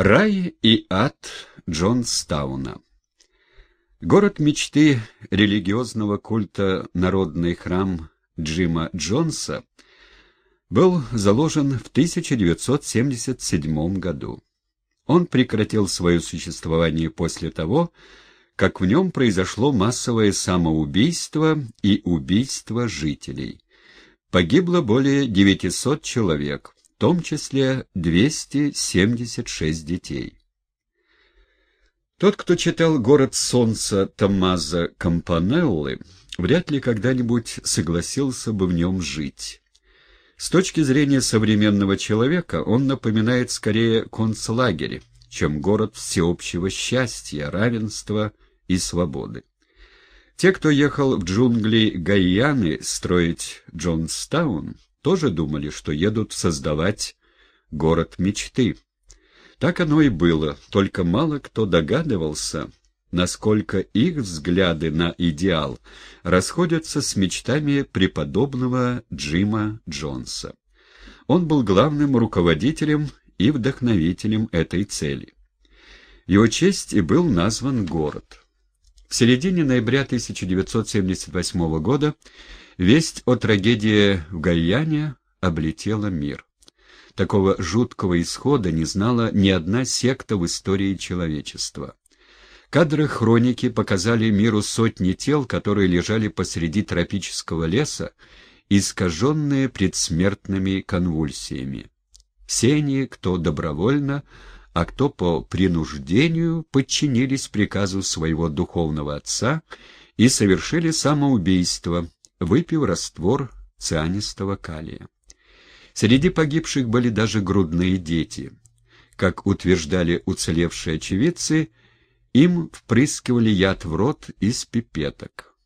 Рай и ад Джонстауна Город мечты религиозного культа «Народный храм» Джима Джонса был заложен в 1977 году. Он прекратил свое существование после того, как в нем произошло массовое самоубийство и убийство жителей. Погибло более 900 человек, в том числе 276 детей. Тот, кто читал «Город солнца» Томмазо Кампанеллы, вряд ли когда-нибудь согласился бы в нем жить. С точки зрения современного человека он напоминает скорее концлагерь, чем город всеобщего счастья, равенства и свободы. Те, кто ехал в джунгли Гайяны строить Джонстаун, тоже думали, что едут создавать город мечты. Так оно и было, только мало кто догадывался, насколько их взгляды на идеал расходятся с мечтами преподобного Джима Джонса. Он был главным руководителем и вдохновителем этой цели. Его честь и был назван город. В середине ноября 1978 года весть о трагедии в Гайяне облетела мир. Такого жуткого исхода не знала ни одна секта в истории человечества. Кадры хроники показали миру сотни тел, которые лежали посреди тропического леса, искаженные предсмертными конвульсиями. Все они, кто добровольно, а кто по принуждению, подчинились приказу своего духовного отца и совершили самоубийство, выпив раствор цианистого калия. Среди погибших были даже грудные дети. Как утверждали уцелевшие очевидцы, им впрыскивали яд в рот из пипеток.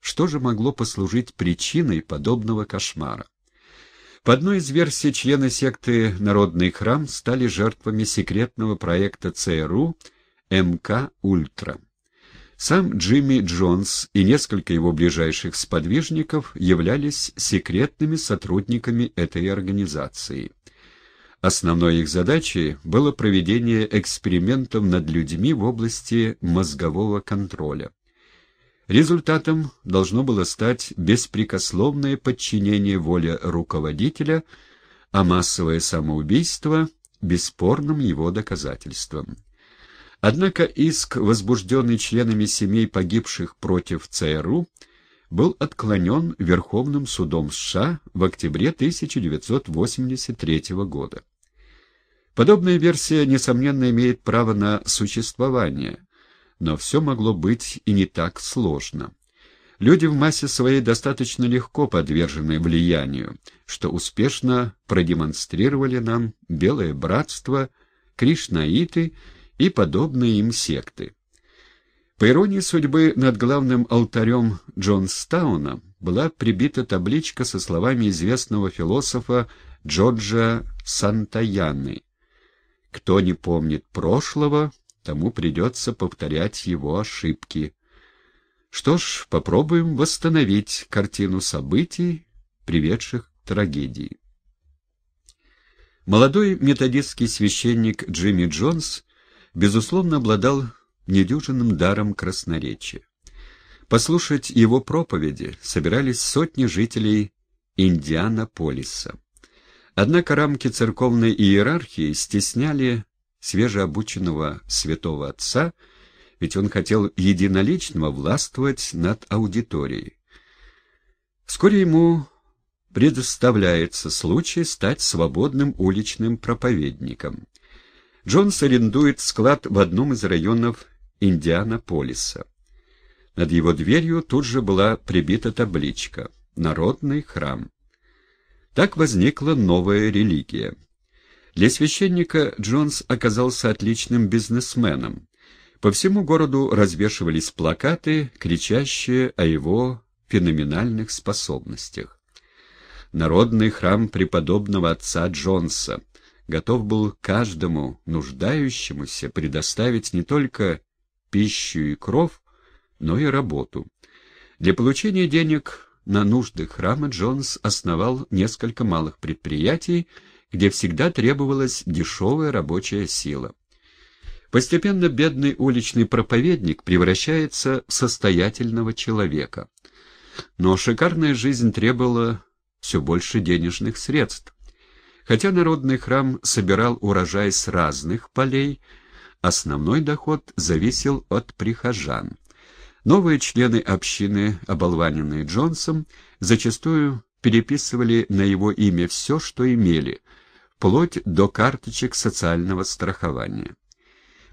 Что же могло послужить причиной подобного кошмара? По одной из версий, члены секты «Народный храм» стали жертвами секретного проекта ЦРУ МК «Ультра». Сам Джимми Джонс и несколько его ближайших сподвижников являлись секретными сотрудниками этой организации. Основной их задачей было проведение экспериментов над людьми в области мозгового контроля. Результатом должно было стать беспрекословное подчинение воле руководителя, а массовое самоубийство – бесспорным его доказательством. Однако иск, возбужденный членами семей погибших против ЦРУ, был отклонен Верховным судом США в октябре 1983 года. Подобная версия, несомненно, имеет право на существование, но все могло быть и не так сложно. Люди в массе своей достаточно легко подвержены влиянию, что успешно продемонстрировали нам Белое Братство, Кришнаиты подобные им секты. По иронии судьбы, над главным алтарем Джонстауна была прибита табличка со словами известного философа Джорджа Сантаяны «Кто не помнит прошлого, тому придется повторять его ошибки». Что ж, попробуем восстановить картину событий, приведших к трагедии. Молодой методистский священник Джимми Джонс безусловно, обладал недюжинным даром красноречия. Послушать его проповеди собирались сотни жителей Индианаполиса. Однако рамки церковной иерархии стесняли свежеобученного святого отца, ведь он хотел единолично властвовать над аудиторией. Вскоре ему предоставляется случай стать свободным уличным проповедником. Джонс арендует склад в одном из районов Индианаполиса. Над его дверью тут же была прибита табличка «Народный храм». Так возникла новая религия. Для священника Джонс оказался отличным бизнесменом. По всему городу развешивались плакаты, кричащие о его феноменальных способностях. Народный храм преподобного отца Джонса — готов был каждому нуждающемуся предоставить не только пищу и кров, но и работу. Для получения денег на нужды храма Джонс основал несколько малых предприятий, где всегда требовалась дешевая рабочая сила. Постепенно бедный уличный проповедник превращается в состоятельного человека. Но шикарная жизнь требовала все больше денежных средств. Хотя народный храм собирал урожай с разных полей, основной доход зависел от прихожан. Новые члены общины, оболваненные Джонсом, зачастую переписывали на его имя все, что имели, вплоть до карточек социального страхования.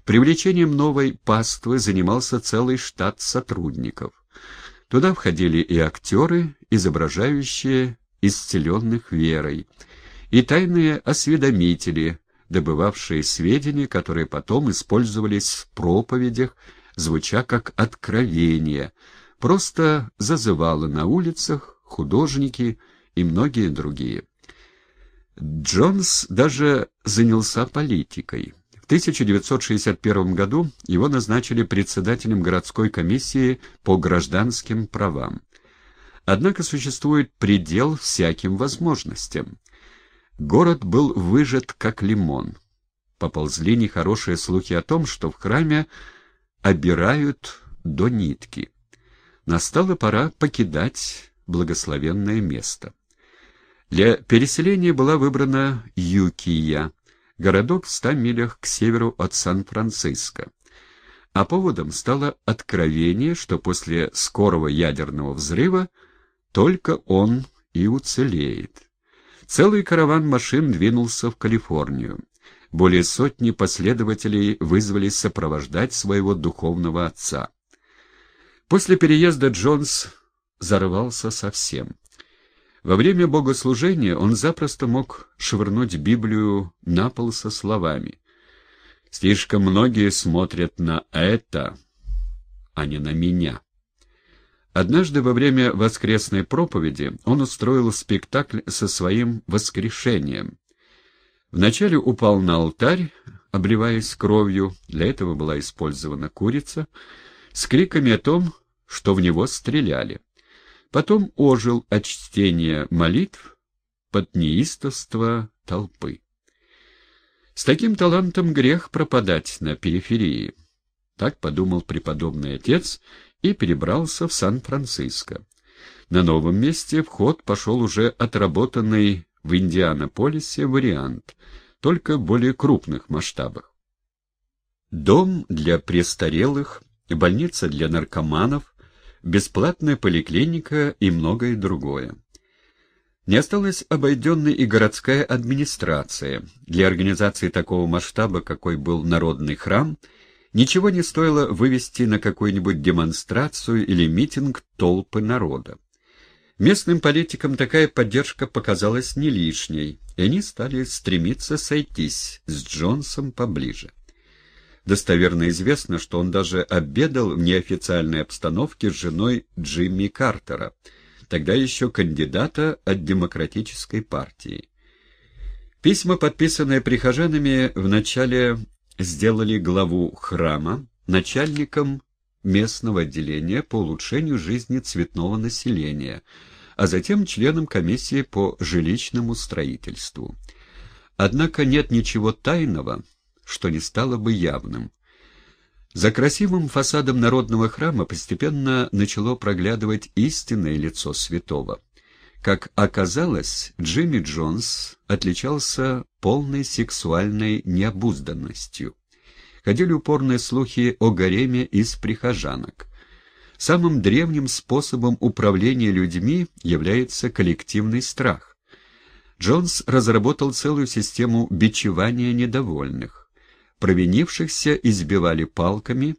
Привлечением новой паствы занимался целый штат сотрудников. Туда входили и актеры, изображающие исцеленных верой, и тайные осведомители, добывавшие сведения, которые потом использовались в проповедях, звуча как откровение, просто зазывало на улицах художники и многие другие. Джонс даже занялся политикой. В 1961 году его назначили председателем городской комиссии по гражданским правам. Однако существует предел всяким возможностям. Город был выжат как лимон. Поползли нехорошие слухи о том, что в храме обирают до нитки. Настала пора покидать благословенное место. Для переселения была выбрана Юкия, городок в ста милях к северу от Сан-Франциско. А поводом стало откровение, что после скорого ядерного взрыва только он и уцелеет. Целый караван машин двинулся в Калифорнию. Более сотни последователей вызвались сопровождать своего духовного отца. После переезда Джонс зарывался совсем. Во время богослужения он запросто мог швырнуть Библию на пол со словами «Слишком многие смотрят на это, а не на меня». Однажды во время воскресной проповеди он устроил спектакль со своим воскрешением. Вначале упал на алтарь, обливаясь кровью, для этого была использована курица, с криками о том, что в него стреляли. Потом ожил от чтения молитв под неистовство толпы. С таким талантом грех пропадать на периферии. Так подумал преподобный отец и перебрался в Сан-Франциско. На новом месте в ход пошел уже отработанный в Индианаполисе вариант, только в более крупных масштабах. Дом для престарелых, больница для наркоманов, бесплатная поликлиника и многое другое. Не осталась обойденной и городская администрация. Для организации такого масштаба, какой был Народный храм – Ничего не стоило вывести на какую-нибудь демонстрацию или митинг толпы народа. Местным политикам такая поддержка показалась не лишней, и они стали стремиться сойтись с Джонсом поближе. Достоверно известно, что он даже обедал в неофициальной обстановке с женой Джимми Картера, тогда еще кандидата от Демократической партии. Письма, подписанные прихожанами в начале сделали главу храма начальником местного отделения по улучшению жизни цветного населения, а затем членом комиссии по жилищному строительству. Однако нет ничего тайного, что не стало бы явным. За красивым фасадом народного храма постепенно начало проглядывать истинное лицо святого. Как оказалось, Джимми Джонс отличался полной сексуальной необузданностью. Ходили упорные слухи о гареме из прихожанок. Самым древним способом управления людьми является коллективный страх. Джонс разработал целую систему бичевания недовольных. Провинившихся избивали палками,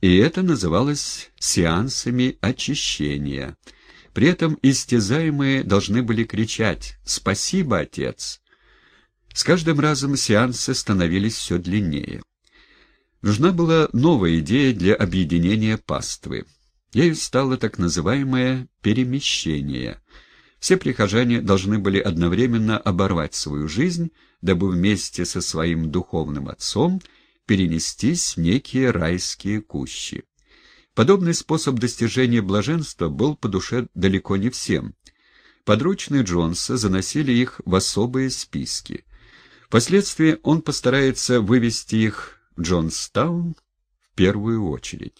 и это называлось сеансами очищения – при этом истязаемые должны были кричать «Спасибо, отец!». С каждым разом сеансы становились все длиннее. Нужна была новая идея для объединения паствы. Ею стало так называемое «перемещение». Все прихожане должны были одновременно оборвать свою жизнь, дабы вместе со своим духовным отцом перенестись в некие райские кущи. Подобный способ достижения блаженства был по душе далеко не всем. Подручные Джонса заносили их в особые списки. Впоследствии он постарается вывести их Джонстаун в первую очередь.